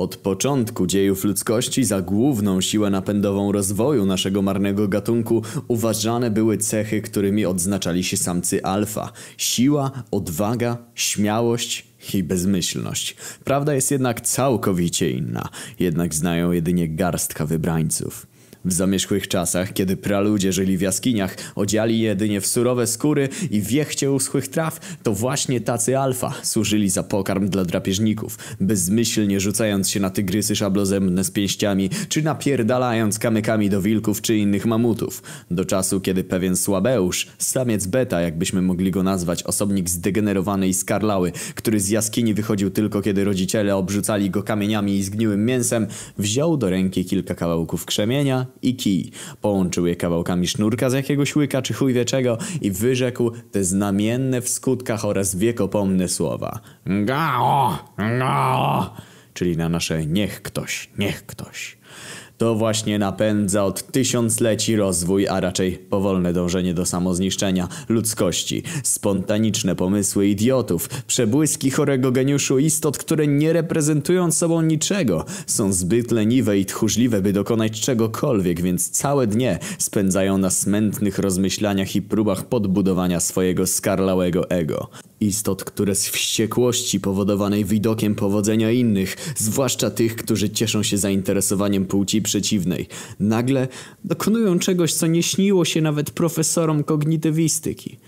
Od początku dziejów ludzkości za główną siłę napędową rozwoju naszego marnego gatunku uważane były cechy, którymi odznaczali się samcy alfa. Siła, odwaga, śmiałość i bezmyślność. Prawda jest jednak całkowicie inna, jednak znają jedynie garstka wybrańców. W zamierzchłych czasach, kiedy praludzie żyli w jaskiniach, odziali jedynie w surowe skóry i wiechcie uschłych traw, to właśnie tacy alfa służyli za pokarm dla drapieżników, bezmyślnie rzucając się na tygrysy szablozemne z pięściami, czy napierdalając kamykami do wilków czy innych mamutów. Do czasu, kiedy pewien słabeusz, samiec beta, jakbyśmy mogli go nazwać, osobnik zdegenerowany i skarlały, który z jaskini wychodził tylko kiedy rodziciele obrzucali go kamieniami i zgniłym mięsem, wziął do ręki kilka kawałków krzemienia i kij. Połączył je kawałkami sznurka z jakiegoś łyka czy chuj wie czego i wyrzekł te znamienne w skutkach oraz wiekopomne słowa. Gao! Gao! Czyli na nasze niech ktoś, niech ktoś. To właśnie napędza od tysiącleci rozwój, a raczej powolne dążenie do samozniszczenia ludzkości. Spontaniczne pomysły idiotów, przebłyski chorego geniuszu istot, które nie reprezentują sobą niczego. Są zbyt leniwe i tchórzliwe, by dokonać czegokolwiek, więc całe dnie spędzają na smętnych rozmyślaniach i próbach podbudowania swojego skarlałego ego. Istot, które z wściekłości powodowanej widokiem powodzenia innych, zwłaszcza tych, którzy cieszą się zainteresowaniem płci przeciwnej, nagle dokonują czegoś, co nie śniło się nawet profesorom kognitywistyki.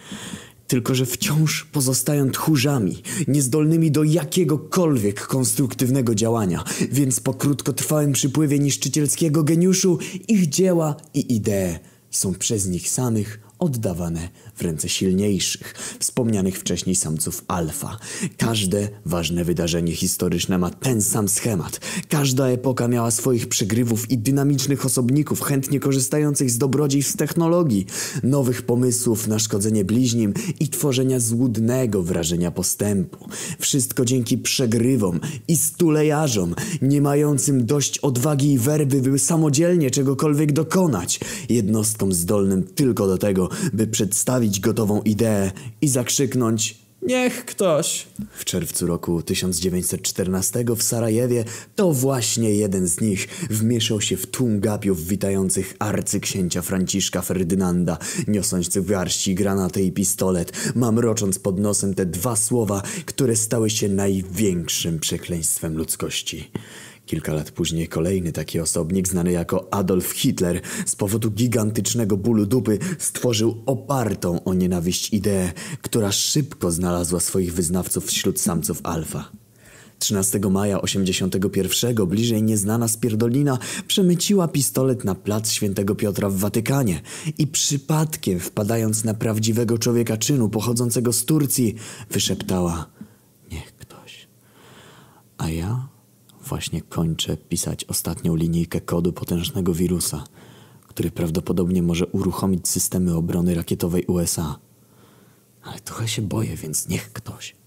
Tylko, że wciąż pozostają tchórzami, niezdolnymi do jakiegokolwiek konstruktywnego działania, więc po krótkotrwałym przypływie niszczycielskiego geniuszu ich dzieła i idee są przez nich samych oddawane w ręce silniejszych, wspomnianych wcześniej samców alfa. Każde ważne wydarzenie historyczne ma ten sam schemat. Każda epoka miała swoich przegrywów i dynamicznych osobników, chętnie korzystających z dobrodziejstw technologii, nowych pomysłów na szkodzenie bliźnim i tworzenia złudnego wrażenia postępu. Wszystko dzięki przegrywom i stulejarzom, nie mającym dość odwagi i werby, by samodzielnie czegokolwiek dokonać. Jednostkom zdolnym tylko do tego, by przedstawić gotową ideę i zakrzyknąć Niech ktoś! W czerwcu roku 1914 w Sarajewie to właśnie jeden z nich wmieszał się w tłum gapiów witających arcyksięcia Franciszka Ferdynanda, niosąc w garści granatę i pistolet, mamrocząc pod nosem te dwa słowa, które stały się największym przekleństwem ludzkości. Kilka lat później kolejny taki osobnik, znany jako Adolf Hitler, z powodu gigantycznego bólu dupy stworzył opartą o nienawiść ideę, która szybko znalazła swoich wyznawców wśród samców alfa. 13 maja 81 bliżej nieznana spierdolina przemyciła pistolet na plac świętego Piotra w Watykanie i przypadkiem wpadając na prawdziwego człowieka czynu pochodzącego z Turcji wyszeptała niech ktoś. A ja Właśnie kończę pisać ostatnią linijkę kodu potężnego wirusa, który prawdopodobnie może uruchomić systemy obrony rakietowej USA. Ale trochę się boję, więc niech ktoś.